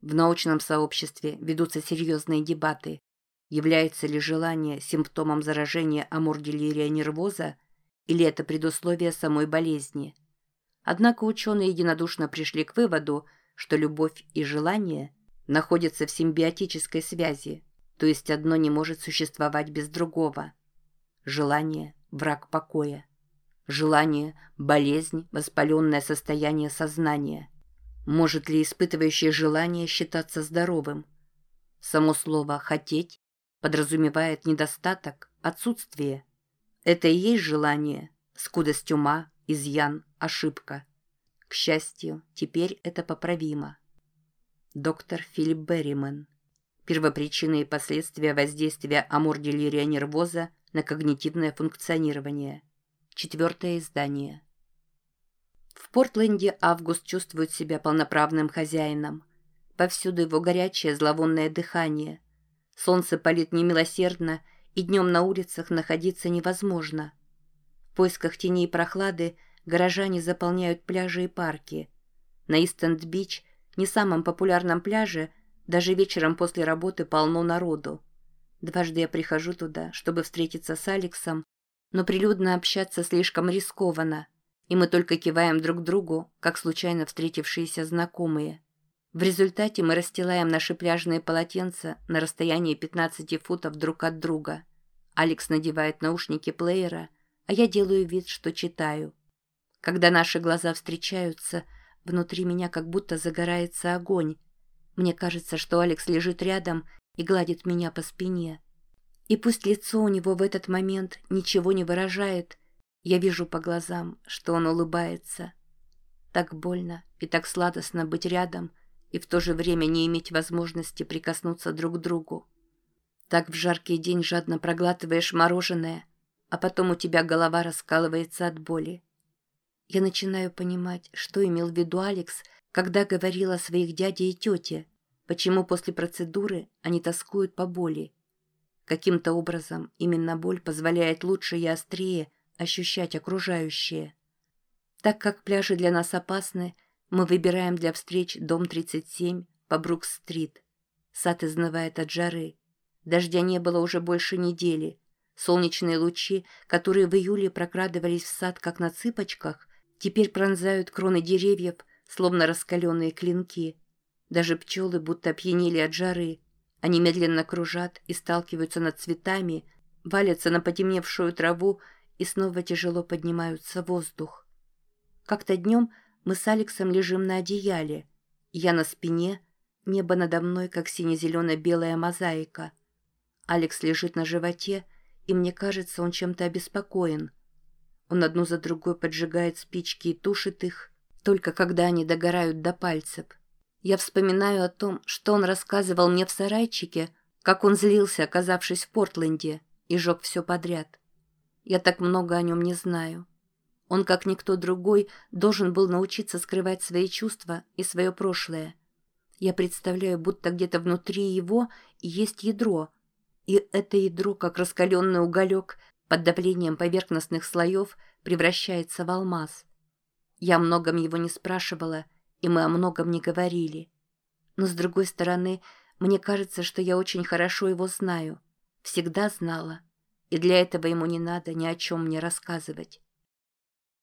В научном сообществе ведутся серьезные дебаты. Является ли желание симптомом заражения амурделирия нервоза или это предусловие самой болезни? Однако ученые единодушно пришли к выводу, что любовь и желание находятся в симбиотической связи, то есть одно не может существовать без другого. Желание – враг покоя. Желание – болезнь, воспаленное состояние сознания – может ли испытывающее желание считаться здоровым? Само слово «хотеть» подразумевает недостаток, отсутствие. Это и есть желание, скудость ума, изъян, ошибка. К счастью, теперь это поправимо. Доктор Филипп Берриман. Первопричины и последствия воздействия аморделирия нервоза на когнитивное функционирование. Четвертое издание. В Портленде Август чувствует себя полноправным хозяином. Повсюду его горячее зловонное дыхание. Солнце палит немилосердно, и днем на улицах находиться невозможно. В поисках тени и прохлады горожане заполняют пляжи и парки. На Истенд-Бич, не самом популярном пляже, даже вечером после работы полно народу. Дважды я прихожу туда, чтобы встретиться с Алексом, но прилюдно общаться слишком рискованно – и мы только киваем друг другу, как случайно встретившиеся знакомые. В результате мы расстилаем наши пляжные полотенца на расстоянии 15 футов друг от друга. Алекс надевает наушники плеера, а я делаю вид, что читаю. Когда наши глаза встречаются, внутри меня как будто загорается огонь. Мне кажется, что Алекс лежит рядом и гладит меня по спине. И пусть лицо у него в этот момент ничего не выражает, я вижу по глазам, что он улыбается. Так больно и так сладостно быть рядом и в то же время не иметь возможности прикоснуться друг к другу. Так в жаркий день жадно проглатываешь мороженое, а потом у тебя голова раскалывается от боли. Я начинаю понимать, что имел в виду Алекс, когда говорил о своих дяде и тете, почему после процедуры они тоскуют по боли. Каким-то образом именно боль позволяет лучше и острее ощущать окружающее. Так как пляжи для нас опасны, мы выбираем для встреч дом 37 по Брукс-стрит. Сад изнывает от жары. Дождя не было уже больше недели. Солнечные лучи, которые в июле прокрадывались в сад как на цыпочках, теперь пронзают кроны деревьев, словно раскаленные клинки. Даже пчелы будто опьянели от жары. Они медленно кружат и сталкиваются над цветами, валятся на потемневшую траву и снова тяжело поднимаются в воздух. Как-то днем мы с Алексом лежим на одеяле. Я на спине, небо надо мной, как сине-зелено-белая мозаика. Алекс лежит на животе, и мне кажется, он чем-то обеспокоен. Он одну за другой поджигает спички и тушит их, только когда они догорают до пальцев. Я вспоминаю о том, что он рассказывал мне в сарайчике, как он злился, оказавшись в Портленде, и жег все подряд. Я так много о нем не знаю. Он, как никто другой, должен был научиться скрывать свои чувства и свое прошлое. Я представляю, будто где-то внутри его есть ядро, и это ядро, как раскаленный уголек, под давлением поверхностных слоев превращается в алмаз. Я о многом его не спрашивала, и мы о многом не говорили. Но, с другой стороны, мне кажется, что я очень хорошо его знаю. Всегда знала и для этого ему не надо ни о чем мне рассказывать.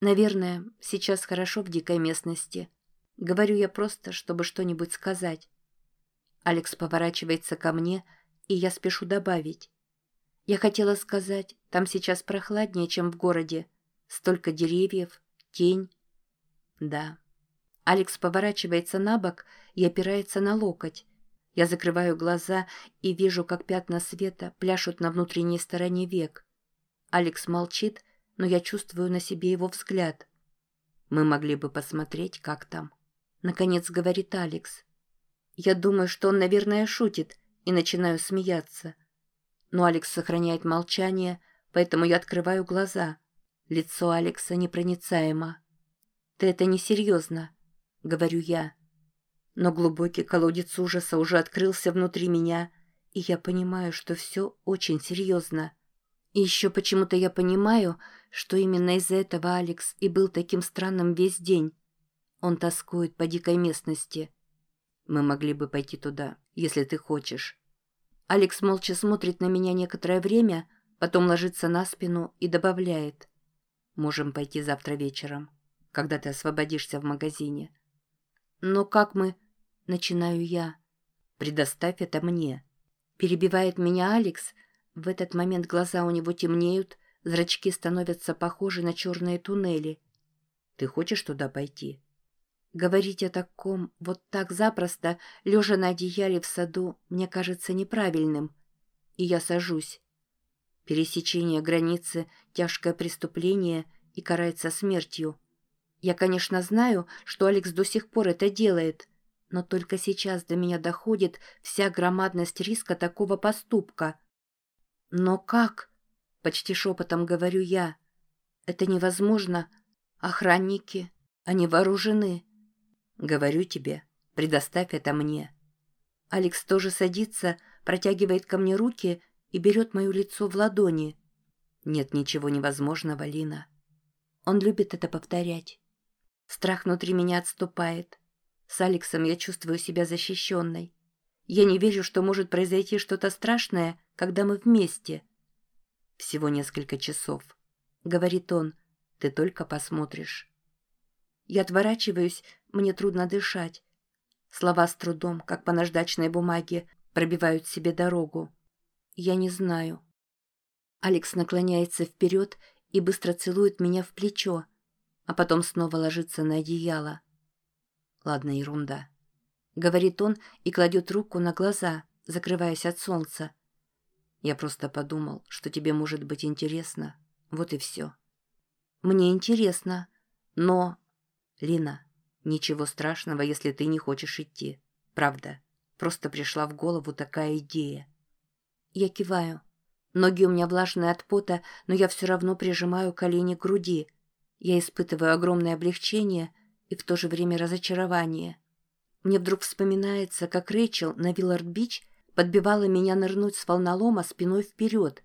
Наверное, сейчас хорошо в дикой местности. Говорю я просто, чтобы что-нибудь сказать. Алекс поворачивается ко мне, и я спешу добавить. Я хотела сказать, там сейчас прохладнее, чем в городе. Столько деревьев, тень. Да. Алекс поворачивается на бок и опирается на локоть. Я закрываю глаза и вижу, как пятна света пляшут на внутренней стороне век. Алекс молчит, но я чувствую на себе его взгляд. Мы могли бы посмотреть, как там. Наконец говорит Алекс. Я думаю, что он, наверное, шутит, и начинаю смеяться. Но Алекс сохраняет молчание, поэтому я открываю глаза. Лицо Алекса непроницаемо. «Ты это несерьезно», — говорю я. Но глубокий колодец ужаса уже открылся внутри меня, и я понимаю, что все очень серьезно. И еще почему-то я понимаю, что именно из-за этого Алекс и был таким странным весь день. Он тоскует по дикой местности. Мы могли бы пойти туда, если ты хочешь. Алекс молча смотрит на меня некоторое время, потом ложится на спину и добавляет. Можем пойти завтра вечером, когда ты освободишься в магазине. Но как мы... Начинаю я. Предоставь это мне. Перебивает меня Алекс. В этот момент глаза у него темнеют, зрачки становятся похожи на черные туннели. Ты хочешь туда пойти? Говорить о таком вот так запросто, лежа на одеяле в саду, мне кажется неправильным. И я сажусь. Пересечение границы – тяжкое преступление и карается смертью. Я, конечно, знаю, что Алекс до сих пор это делает, но только сейчас до меня доходит вся громадность риска такого поступка. «Но как?» – почти шепотом говорю я. «Это невозможно. Охранники, они вооружены». Говорю тебе, предоставь это мне. Алекс тоже садится, протягивает ко мне руки и берет мое лицо в ладони. Нет ничего невозможного, Лина. Он любит это повторять. Страх внутри меня отступает. С Алексом я чувствую себя защищенной. Я не верю, что может произойти что-то страшное, когда мы вместе. Всего несколько часов. Говорит он, ты только посмотришь. Я отворачиваюсь, мне трудно дышать. Слова с трудом, как по наждачной бумаге, пробивают себе дорогу. Я не знаю. Алекс наклоняется вперед и быстро целует меня в плечо, а потом снова ложится на одеяло. Ладно, ерунда. Говорит он и кладет руку на глаза, закрываясь от солнца. Я просто подумал, что тебе может быть интересно. Вот и все. Мне интересно, но... Лина, Ничего страшного, если ты не хочешь идти. Правда. Просто пришла в голову такая идея. Я киваю. Ноги у меня влажные от пота, но я все равно прижимаю колени к груди. Я испытываю огромное облегчение и в то же время разочарование. Мне вдруг вспоминается, как Рэйчел на Виллард-Бич подбивала меня нырнуть с волнолома спиной вперед.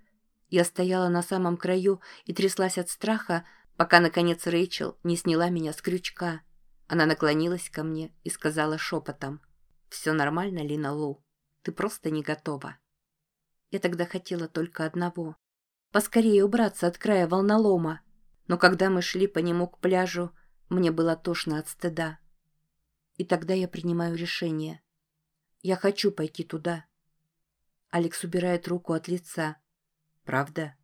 Я стояла на самом краю и тряслась от страха, пока, наконец, Рэйчел не сняла меня с крючка. Она наклонилась ко мне и сказала шепотом. «Все нормально, Лина Лоу. Ты просто не готова». Я тогда хотела только одного. Поскорее убраться от края волнолома. Но когда мы шли по нему к пляжу, мне было тошно от стыда. И тогда я принимаю решение. Я хочу пойти туда. Алекс убирает руку от лица. «Правда?»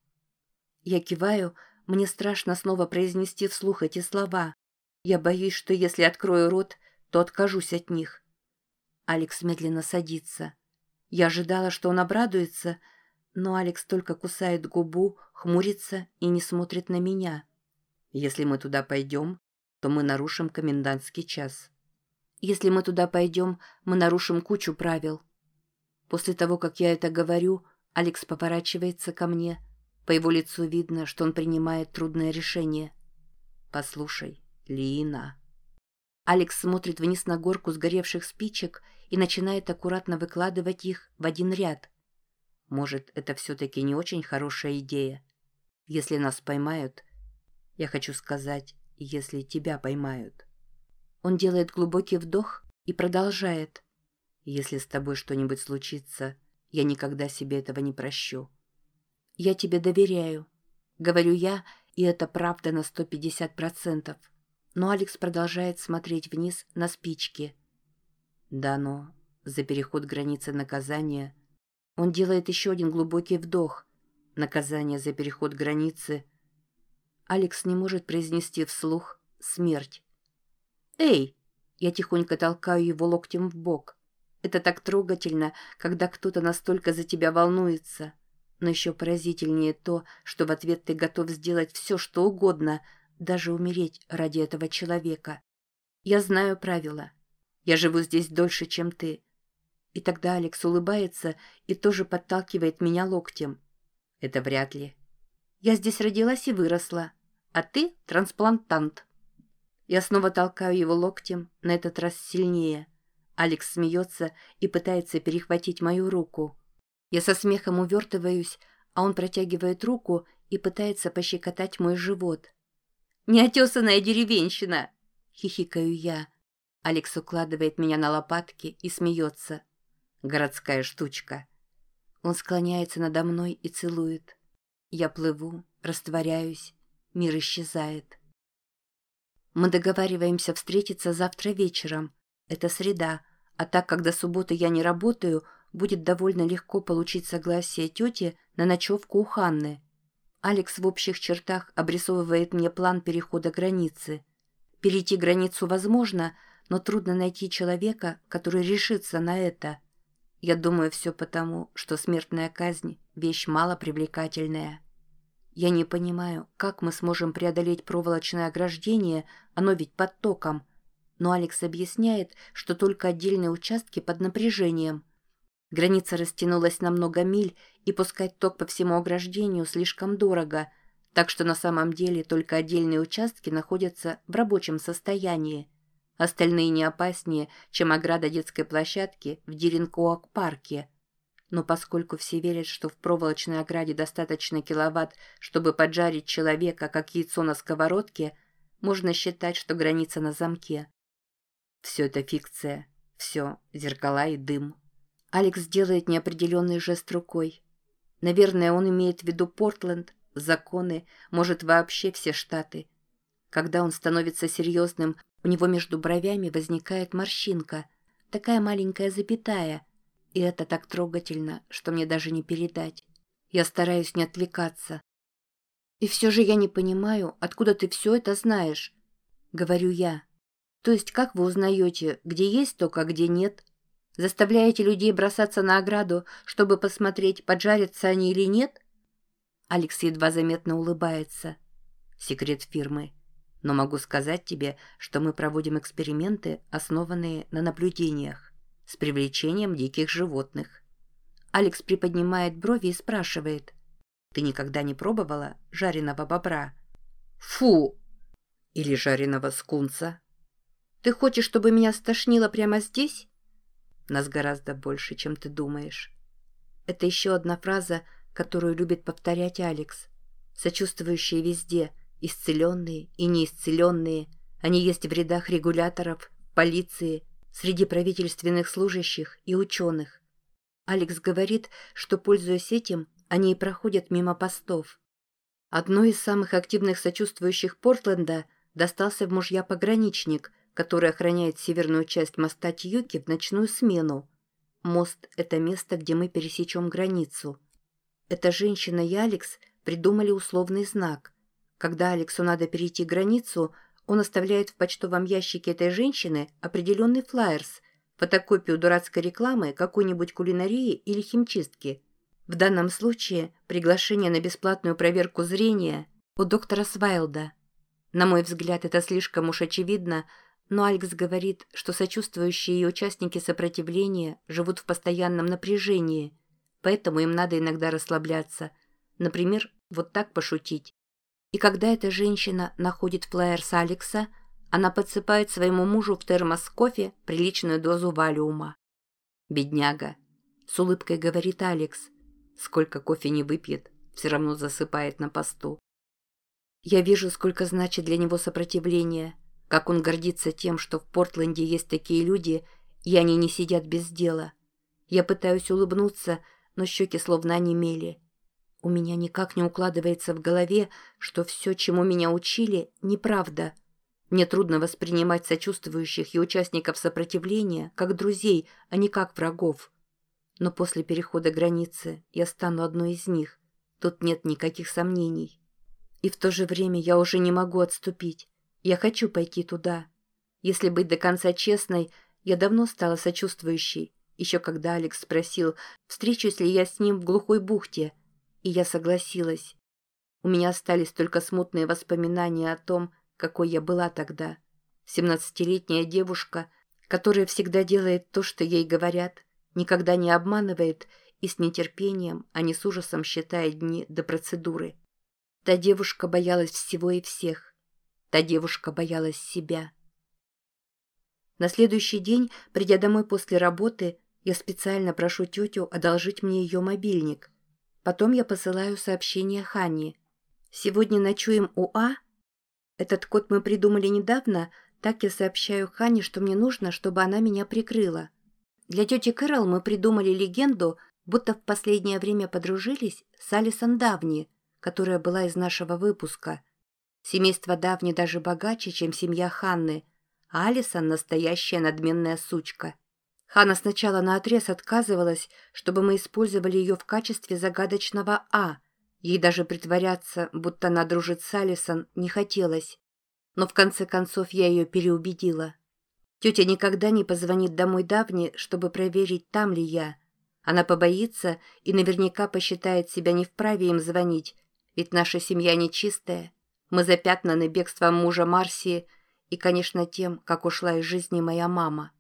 Я киваю, мне страшно снова произнести вслух эти слова. Я боюсь, что если открою рот, то откажусь от них. Алекс медленно садится. Я ожидала, что он обрадуется, но Алекс только кусает губу, хмурится и не смотрит на меня. Если мы туда пойдем, то мы нарушим комендантский час. Если мы туда пойдем, мы нарушим кучу правил. После того, как я это говорю, Алекс поворачивается ко мне. По его лицу видно, что он принимает трудное решение. «Послушай, Лина. Алекс смотрит вниз на горку сгоревших спичек и начинает аккуратно выкладывать их в один ряд. Может, это все-таки не очень хорошая идея. Если нас поймают, я хочу сказать, если тебя поймают. Он делает глубокий вдох и продолжает. Если с тобой что-нибудь случится, я никогда себе этого не прощу. Я тебе доверяю. Говорю я, и это правда на сто пятьдесят процентов но Алекс продолжает смотреть вниз на спички. Да, но за переход границы наказания он делает еще один глубокий вдох. Наказание за переход границы. Алекс не может произнести вслух «смерть». «Эй!» Я тихонько толкаю его локтем в бок. Это так трогательно, когда кто-то настолько за тебя волнуется. Но еще поразительнее то, что в ответ ты готов сделать все, что угодно — даже умереть ради этого человека. Я знаю правила. Я живу здесь дольше, чем ты. И тогда Алекс улыбается и тоже подталкивает меня локтем. Это вряд ли. Я здесь родилась и выросла, а ты трансплантант. Я снова толкаю его локтем, на этот раз сильнее. Алекс смеется и пытается перехватить мою руку. Я со смехом увертываюсь, а он протягивает руку и пытается пощекотать мой живот. Неотесанная деревенщина!» — хихикаю я. Алекс укладывает меня на лопатки и смеется. Городская штучка. Он склоняется надо мной и целует. Я плыву, растворяюсь, мир исчезает. Мы договариваемся встретиться завтра вечером. Это среда, а так как до субботы я не работаю, будет довольно легко получить согласие тети на ночевку у Ханны. Алекс в общих чертах обрисовывает мне план перехода границы. Перейти границу возможно, но трудно найти человека, который решится на это. Я думаю, все потому, что смертная казнь – вещь малопривлекательная. Я не понимаю, как мы сможем преодолеть проволочное ограждение, оно ведь под током. Но Алекс объясняет, что только отдельные участки под напряжением. Граница растянулась на много миль, и пускать ток по всему ограждению слишком дорого, так что на самом деле только отдельные участки находятся в рабочем состоянии. Остальные не опаснее, чем ограда детской площадки в Диринкоак-парке. Но поскольку все верят, что в проволочной ограде достаточно киловатт, чтобы поджарить человека, как яйцо на сковородке, можно считать, что граница на замке. Все это фикция. Все зеркала и дым. Алекс делает неопределенный жест рукой. Наверное, он имеет в виду Портленд, законы, может, вообще все штаты. Когда он становится серьезным, у него между бровями возникает морщинка, такая маленькая запятая, и это так трогательно, что мне даже не передать. Я стараюсь не отвлекаться. «И все же я не понимаю, откуда ты все это знаешь?» — говорю я. «То есть как вы узнаете, где есть ток, а где нет?» Заставляете людей бросаться на ограду, чтобы посмотреть, поджарятся они или нет? Алекс едва заметно улыбается. Секрет фирмы. Но могу сказать тебе, что мы проводим эксперименты, основанные на наблюдениях, с привлечением диких животных. Алекс приподнимает брови и спрашивает. Ты никогда не пробовала жареного бобра? Фу! Или жареного скунса? Ты хочешь, чтобы меня стошнило прямо здесь? Нас гораздо больше, чем ты думаешь. Это еще одна фраза, которую любит повторять Алекс. Сочувствующие везде, исцеленные и неисцеленные. Они есть в рядах регуляторов, полиции, среди правительственных служащих и ученых. Алекс говорит, что, пользуясь этим, они и проходят мимо постов. Одной из самых активных сочувствующих Портленда достался в мужья пограничник, который охраняет северную часть моста Тьюки в ночную смену. Мост – это место, где мы пересечем границу. Эта женщина и Алекс придумали условный знак. Когда Алексу надо перейти границу, он оставляет в почтовом ящике этой женщины определенный флаерс, фотокопию дурацкой рекламы какой-нибудь кулинарии или химчистки. В данном случае приглашение на бесплатную проверку зрения у доктора Свайлда. На мой взгляд, это слишком уж очевидно – но Алекс говорит, что сочувствующие и участники сопротивления живут в постоянном напряжении, поэтому им надо иногда расслабляться. Например, вот так пошутить. И когда эта женщина находит флаер с Алекса, она подсыпает своему мужу в термос кофе приличную дозу валиума. «Бедняга», — с улыбкой говорит Алекс. «Сколько кофе не выпьет, все равно засыпает на посту». Я вижу, сколько значит для него сопротивление — как он гордится тем, что в Портленде есть такие люди, и они не сидят без дела. Я пытаюсь улыбнуться, но щеки словно онемели. У меня никак не укладывается в голове, что все, чему меня учили, неправда. Мне трудно воспринимать сочувствующих и участников сопротивления как друзей, а не как врагов. Но после перехода границы я стану одной из них. Тут нет никаких сомнений. И в то же время я уже не могу отступить. Я хочу пойти туда. Если быть до конца честной, я давно стала сочувствующей, еще когда Алекс спросил, встречусь ли я с ним в глухой бухте, и я согласилась. У меня остались только смутные воспоминания о том, какой я была тогда. Семнадцатилетняя девушка, которая всегда делает то, что ей говорят, никогда не обманывает и с нетерпением, а не с ужасом считает дни до процедуры. Та девушка боялась всего и всех. Та девушка боялась себя. На следующий день, придя домой после работы, я специально прошу тетю одолжить мне ее мобильник. Потом я посылаю сообщение Ханне. «Сегодня ночуем у А?» Этот код мы придумали недавно, так я сообщаю Хане, что мне нужно, чтобы она меня прикрыла. Для тети Кэрол мы придумали легенду, будто в последнее время подружились с Алисон Давни, которая была из нашего выпуска. Семейство Давни даже богаче, чем семья Ханны, а Алисон – настоящая надменная сучка. Ханна сначала наотрез отказывалась, чтобы мы использовали ее в качестве загадочного «А», Ей даже притворяться, будто она дружит с Алисон, не хотелось. Но в конце концов я ее переубедила. Тетя никогда не позвонит домой давне, чтобы проверить, там ли я. Она побоится и наверняка посчитает себя не вправе им звонить, ведь наша семья нечистая. Мы запятнаны бегством мужа Марсии и, конечно, тем, как ушла из жизни моя мама.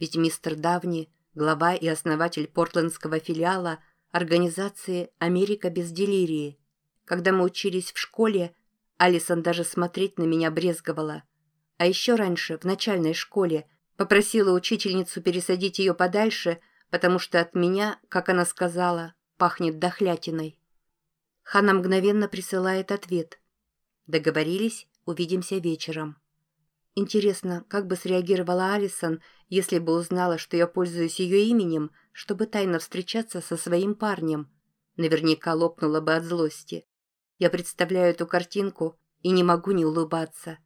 Ведь мистер Давни, глава и основатель портландского филиала – организации «Америка без делирии». Когда мы учились в школе, Алисон даже смотреть на меня брезговала. А еще раньше, в начальной школе, попросила учительницу пересадить ее подальше, потому что от меня, как она сказала, пахнет дохлятиной. Хана мгновенно присылает ответ. Договорились, увидимся вечером. Интересно, как бы среагировала Алисон, если бы узнала, что я пользуюсь ее именем, чтобы тайно встречаться со своим парнем. Наверняка лопнула бы от злости. Я представляю эту картинку и не могу не улыбаться.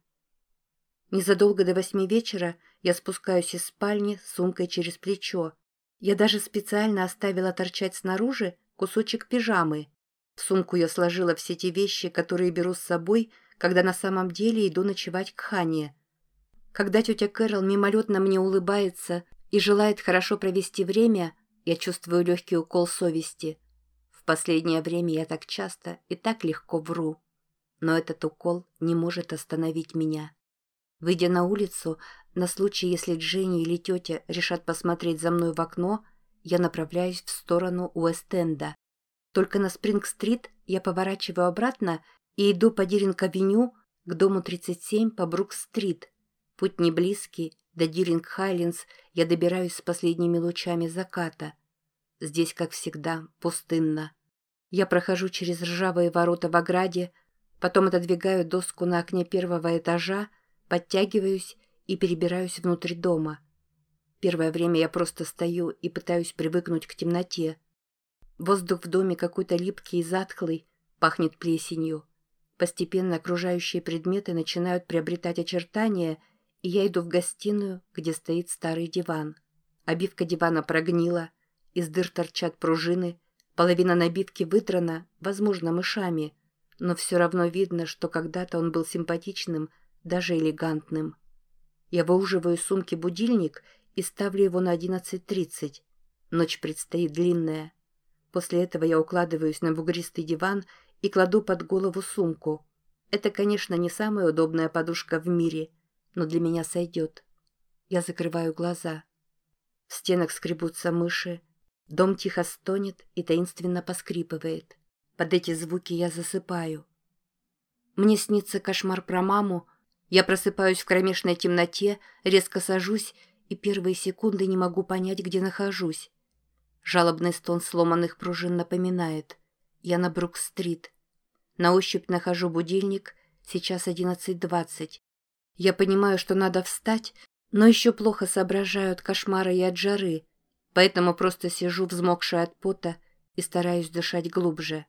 Незадолго до восьми вечера я спускаюсь из спальни с сумкой через плечо. Я даже специально оставила торчать снаружи кусочек пижамы. В сумку я сложила все те вещи, которые беру с собой, когда на самом деле иду ночевать к Хане. Когда тетя Кэрол мимолетно мне улыбается и желает хорошо провести время, я чувствую легкий укол совести. В последнее время я так часто и так легко вру. Но этот укол не может остановить меня. Выйдя на улицу, на случай, если Дженни или тетя решат посмотреть за мной в окно, я направляюсь в сторону Уэст-Энда. Только на Спринг-стрит я поворачиваю обратно и иду по Диринг-авеню к дому 37 по Брук-стрит. Путь не близкий, до Диринг-Хайлендс я добираюсь с последними лучами заката. Здесь, как всегда, пустынно. Я прохожу через ржавые ворота в ограде, потом отодвигаю доску на окне первого этажа, подтягиваюсь и перебираюсь внутрь дома. Первое время я просто стою и пытаюсь привыкнуть к темноте. Воздух в доме какой-то липкий и затхлый, пахнет плесенью. Постепенно окружающие предметы начинают приобретать очертания — я иду в гостиную, где стоит старый диван. Обивка дивана прогнила, из дыр торчат пружины, половина набивки выдрана, возможно, мышами, но все равно видно, что когда-то он был симпатичным, даже элегантным. Я выуживаю из сумки будильник и ставлю его на 11.30. Ночь предстоит длинная. После этого я укладываюсь на бугристый диван и кладу под голову сумку. Это, конечно, не самая удобная подушка в мире — но для меня сойдет. Я закрываю глаза. В стенах скребутся мыши, дом тихо стонет и таинственно поскрипывает. Под эти звуки я засыпаю. Мне снится кошмар про маму. Я просыпаюсь в кромешной темноте, резко сажусь и первые секунды не могу понять, где нахожусь. Жалобный стон сломанных пружин напоминает. Я на Брук-стрит. На ощупь нахожу будильник, сейчас одиннадцать двадцать. Я понимаю, что надо встать, но еще плохо соображаю от кошмара и от жары, поэтому просто сижу взмокшая от пота и стараюсь дышать глубже.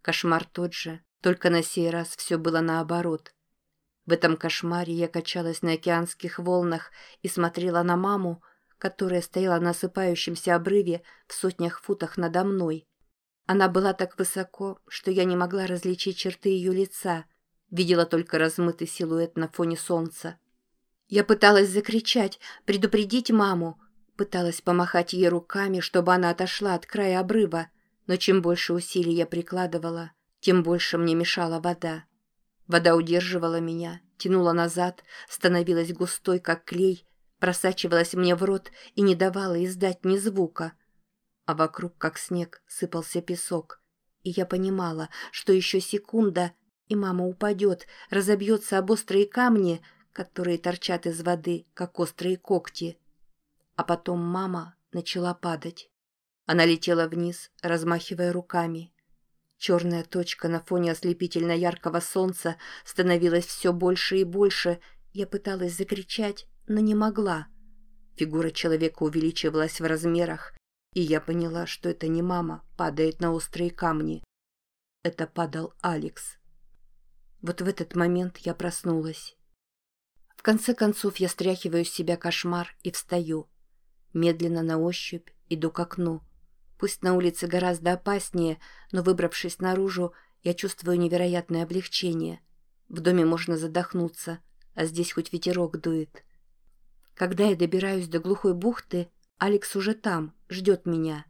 Кошмар тот же, только на сей раз все было наоборот. В этом кошмаре я качалась на океанских волнах и смотрела на маму, которая стояла на осыпающемся обрыве в сотнях футах надо мной. Она была так высоко, что я не могла различить черты ее лица — видела только размытый силуэт на фоне солнца. Я пыталась закричать, предупредить маму, пыталась помахать ей руками, чтобы она отошла от края обрыва, но чем больше усилий я прикладывала, тем больше мне мешала вода. Вода удерживала меня, тянула назад, становилась густой, как клей, просачивалась мне в рот и не давала издать ни звука. А вокруг, как снег, сыпался песок. И я понимала, что еще секунда, и мама упадет, разобьется об острые камни, которые торчат из воды, как острые когти. А потом мама начала падать. Она летела вниз, размахивая руками. Черная точка на фоне ослепительно яркого солнца становилась все больше и больше, Я пыталась закричать, но не могла. Фигура человека увеличивалась в размерах, и я поняла, что это не мама падает на острые камни. Это падал Алекс. Вот в этот момент я проснулась. В конце концов я стряхиваю с себя кошмар и встаю. Медленно на ощупь иду к окну. Пусть на улице гораздо опаснее, но выбравшись наружу, я чувствую невероятное облегчение. В доме можно задохнуться, а здесь хоть ветерок дует. Когда я добираюсь до глухой бухты, Алекс уже там, ждет меня.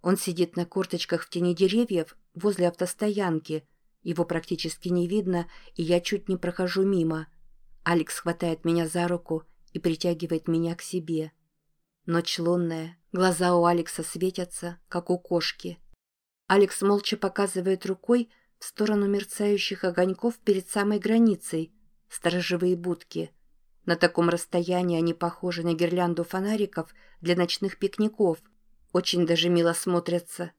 Он сидит на корточках в тени деревьев возле автостоянки. Его практически не видно, и я чуть не прохожу мимо. Алекс хватает меня за руку и притягивает меня к себе. Ночь лунная, глаза у Алекса светятся, как у кошки. Алекс молча показывает рукой в сторону мерцающих огоньков перед самой границей, сторожевые будки. На таком расстоянии они похожи на гирлянду фонариков для ночных пикников. Очень даже мило смотрятся.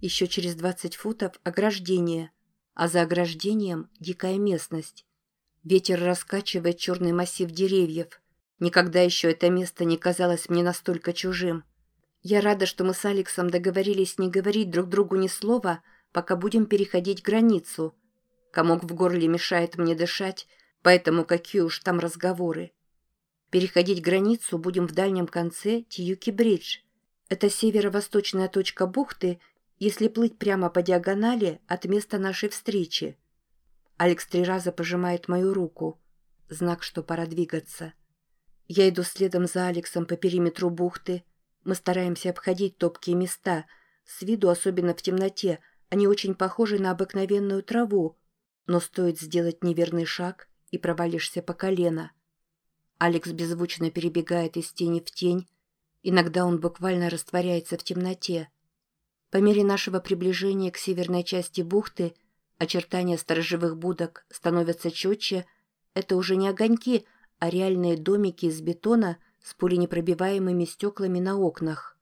Еще через 20 футов ограждение, а за ограждением дикая местность. Ветер раскачивает черный массив деревьев. Никогда еще это место не казалось мне настолько чужим. Я рада, что мы с Алексом договорились не говорить друг другу ни слова, пока будем переходить границу. Комок в горле мешает мне дышать, поэтому какие уж там разговоры. Переходить границу будем в дальнем конце Тьюки-Бридж. Это северо-восточная точка бухты, если плыть прямо по диагонали от места нашей встречи. Алекс три раза пожимает мою руку. Знак, что пора двигаться. Я иду следом за Алексом по периметру бухты. Мы стараемся обходить топкие места. С виду, особенно в темноте, они очень похожи на обыкновенную траву. Но стоит сделать неверный шаг, и провалишься по колено. Алекс беззвучно перебегает из тени в тень. Иногда он буквально растворяется в темноте. По мере нашего приближения к северной части бухты очертания сторожевых будок становятся четче. Это уже не огоньки, а реальные домики из бетона с пуленепробиваемыми стеклами на окнах.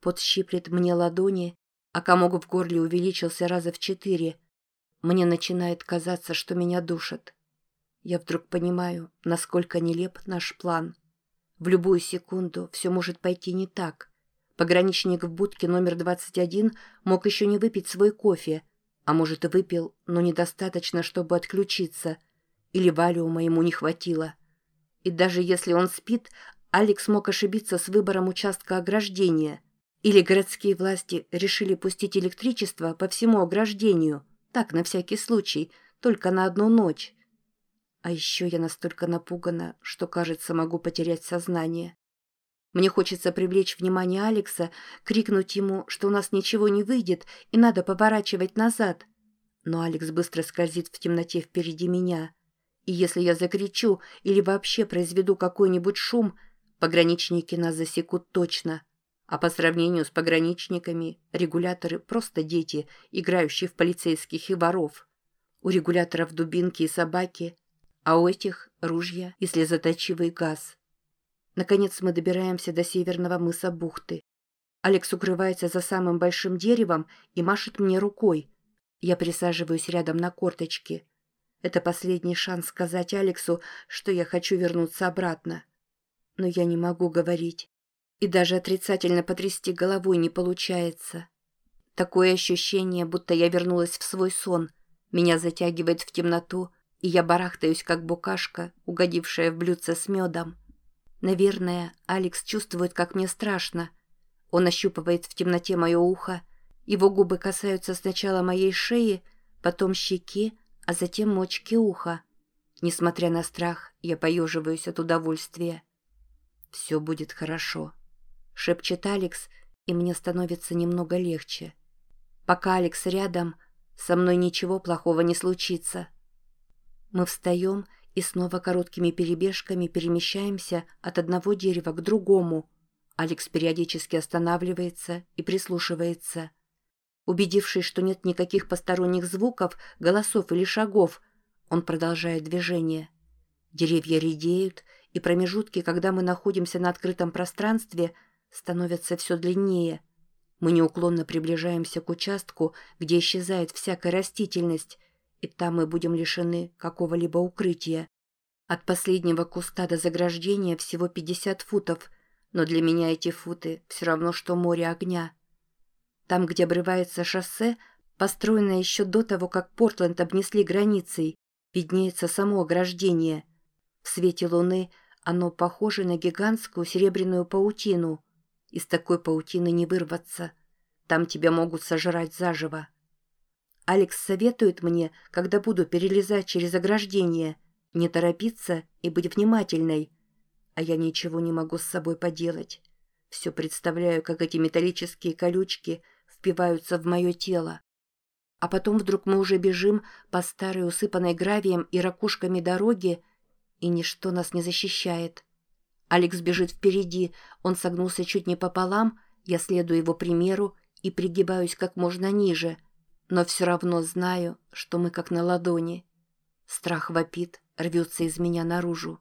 Пот мне ладони, а комок в горле увеличился раза в четыре. Мне начинает казаться, что меня душат. Я вдруг понимаю, насколько нелеп наш план. В любую секунду все может пойти не так. Пограничник в будке номер 21 мог еще не выпить свой кофе, а может и выпил, но недостаточно, чтобы отключиться. Или валиума ему не хватило. И даже если он спит, Алекс мог ошибиться с выбором участка ограждения. Или городские власти решили пустить электричество по всему ограждению, так, на всякий случай, только на одну ночь. А еще я настолько напугана, что, кажется, могу потерять сознание. Мне хочется привлечь внимание Алекса, крикнуть ему, что у нас ничего не выйдет и надо поворачивать назад. Но Алекс быстро скользит в темноте впереди меня. И если я закричу или вообще произведу какой-нибудь шум, пограничники нас засекут точно. А по сравнению с пограничниками, регуляторы просто дети, играющие в полицейских и воров. У регуляторов дубинки и собаки, а у этих ружья и слезоточивый газ. Наконец мы добираемся до северного мыса бухты. Алекс укрывается за самым большим деревом и машет мне рукой. Я присаживаюсь рядом на корточке. Это последний шанс сказать Алексу, что я хочу вернуться обратно. Но я не могу говорить. И даже отрицательно потрясти головой не получается. Такое ощущение, будто я вернулась в свой сон. Меня затягивает в темноту, и я барахтаюсь, как букашка, угодившая в блюдце с медом. Наверное, Алекс чувствует, как мне страшно. Он ощупывает в темноте мое ухо. Его губы касаются сначала моей шеи, потом щеки, а затем мочки уха. Несмотря на страх, я поеживаюсь от удовольствия. «Все будет хорошо», — шепчет Алекс, и мне становится немного легче. Пока Алекс рядом, со мной ничего плохого не случится. Мы встаем и снова короткими перебежками перемещаемся от одного дерева к другому. Алекс периодически останавливается и прислушивается. Убедившись, что нет никаких посторонних звуков, голосов или шагов, он продолжает движение. Деревья редеют, и промежутки, когда мы находимся на открытом пространстве, становятся все длиннее. Мы неуклонно приближаемся к участку, где исчезает всякая растительность, и там мы будем лишены какого-либо укрытия. От последнего куста до заграждения всего 50 футов, но для меня эти футы все равно, что море огня. Там, где обрывается шоссе, построенное еще до того, как Портленд обнесли границей, виднеется само ограждение. В свете луны оно похоже на гигантскую серебряную паутину. Из такой паутины не вырваться. Там тебя могут сожрать заживо. Алекс советует мне, когда буду перелезать через ограждение, не торопиться и быть внимательной. А я ничего не могу с собой поделать. Все представляю, как эти металлические колючки впиваются в мое тело. А потом вдруг мы уже бежим по старой усыпанной гравием и ракушками дороге, и ничто нас не защищает. Алекс бежит впереди, он согнулся чуть не пополам, я следую его примеру и пригибаюсь как можно ниже — но все равно знаю, что мы как на ладони. Страх вопит, рвется из меня наружу.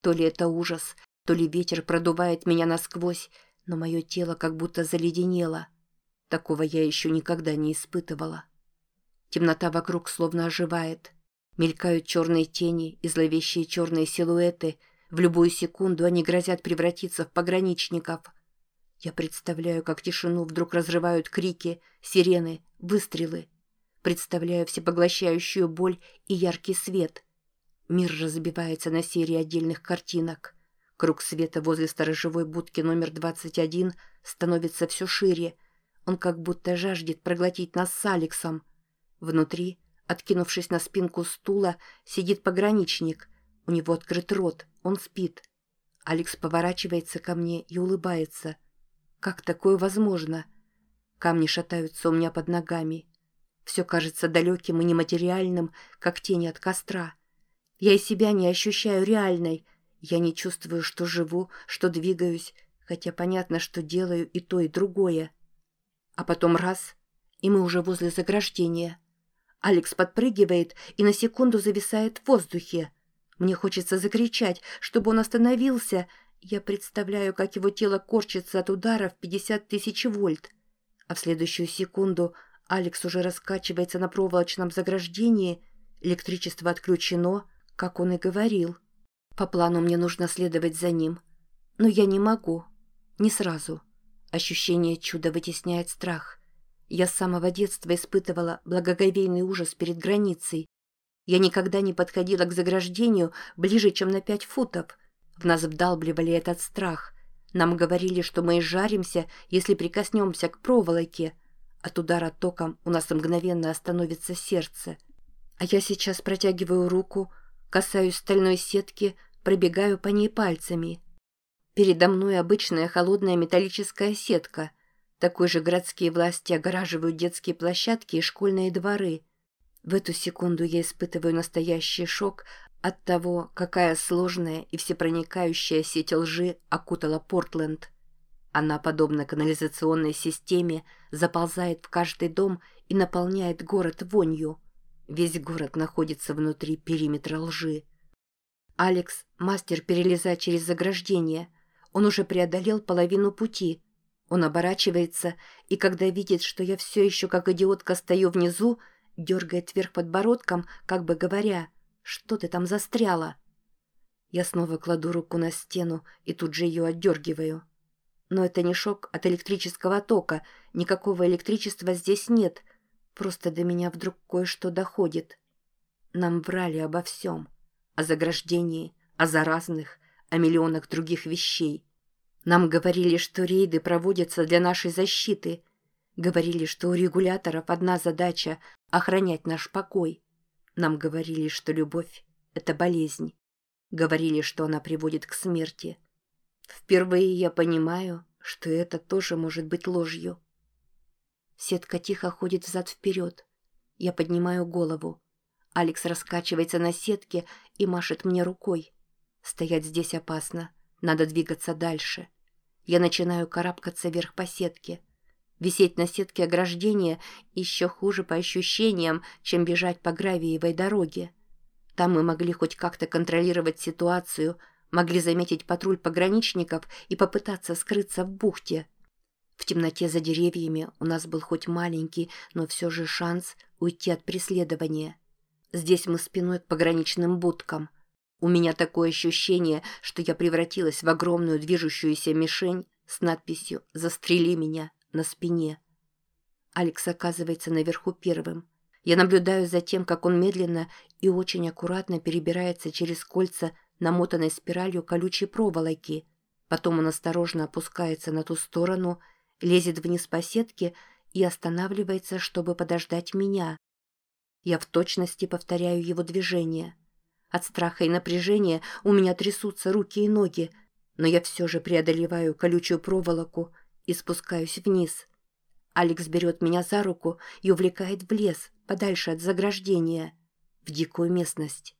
То ли это ужас, то ли ветер продувает меня насквозь, но мое тело как будто заледенело. Такого я еще никогда не испытывала. Темнота вокруг словно оживает. Мелькают черные тени и зловещие черные силуэты. В любую секунду они грозят превратиться в пограничников. Я представляю, как тишину вдруг разрывают крики, сирены, выстрелы. Представляю всепоглощающую боль и яркий свет. Мир разбивается на серии отдельных картинок. Круг света возле сторожевой будки номер 21 становится все шире. Он как будто жаждет проглотить нас с Алексом. Внутри, откинувшись на спинку стула, сидит пограничник. У него открыт рот, он спит. Алекс поворачивается ко мне и улыбается. Как такое возможно? Камни шатаются у меня под ногами. Все кажется далеким и нематериальным, как тени от костра. Я и себя не ощущаю реальной. Я не чувствую, что живу, что двигаюсь, хотя понятно, что делаю и то, и другое. А потом раз, и мы уже возле заграждения. Алекс подпрыгивает и на секунду зависает в воздухе. Мне хочется закричать, чтобы он остановился. Я представляю, как его тело корчится от удара в 50 тысяч вольт. А в следующую секунду Алекс уже раскачивается на проволочном заграждении, электричество отключено, как он и говорил. По плану мне нужно следовать за ним. Но я не могу. Не сразу. Ощущение чуда вытесняет страх. Я с самого детства испытывала благоговейный ужас перед границей. Я никогда не подходила к заграждению ближе, чем на пять футов. В нас вдалбливали этот страх. Нам говорили, что мы жаримся, если прикоснемся к проволоке. От удара током у нас мгновенно остановится сердце. А я сейчас протягиваю руку, касаюсь стальной сетки, пробегаю по ней пальцами. Передо мной обычная холодная металлическая сетка. Такой же городские власти огораживают детские площадки и школьные дворы. В эту секунду я испытываю настоящий шок от того, какая сложная и всепроникающая сеть лжи окутала Портленд. Она, подобно канализационной системе, заползает в каждый дом и наполняет город вонью. Весь город находится внутри периметра лжи. Алекс – мастер перелезать через заграждение. Он уже преодолел половину пути. Он оборачивается, и когда видит, что я все еще как идиотка стою внизу, дергает вверх подбородком, как бы говоря – что ты там застряла?» Я снова кладу руку на стену и тут же ее отдергиваю. Но это не шок от электрического тока. Никакого электричества здесь нет. Просто до меня вдруг кое-что доходит. Нам врали обо всем. О заграждении, о заразных, о миллионах других вещей. Нам говорили, что рейды проводятся для нашей защиты. Говорили, что у регуляторов одна задача — охранять наш покой. Нам говорили, что любовь — это болезнь. Говорили, что она приводит к смерти. Впервые я понимаю, что это тоже может быть ложью. Сетка тихо ходит взад-вперед. Я поднимаю голову. Алекс раскачивается на сетке и машет мне рукой. Стоять здесь опасно. Надо двигаться дальше. Я начинаю карабкаться вверх по сетке — Висеть на сетке ограждения еще хуже по ощущениям, чем бежать по гравиевой дороге. Там мы могли хоть как-то контролировать ситуацию, могли заметить патруль пограничников и попытаться скрыться в бухте. В темноте за деревьями у нас был хоть маленький, но все же шанс уйти от преследования. Здесь мы спиной к пограничным будкам. У меня такое ощущение, что я превратилась в огромную движущуюся мишень с надписью «Застрели меня» на спине. Алекс оказывается наверху первым. Я наблюдаю за тем, как он медленно и очень аккуратно перебирается через кольца, намотанной спиралью колючей проволоки. Потом он осторожно опускается на ту сторону, лезет вниз по сетке и останавливается, чтобы подождать меня. Я в точности повторяю его движение. От страха и напряжения у меня трясутся руки и ноги, но я все же преодолеваю колючую проволоку и спускаюсь вниз. Алекс берет меня за руку и увлекает в лес, подальше от заграждения, в дикую местность.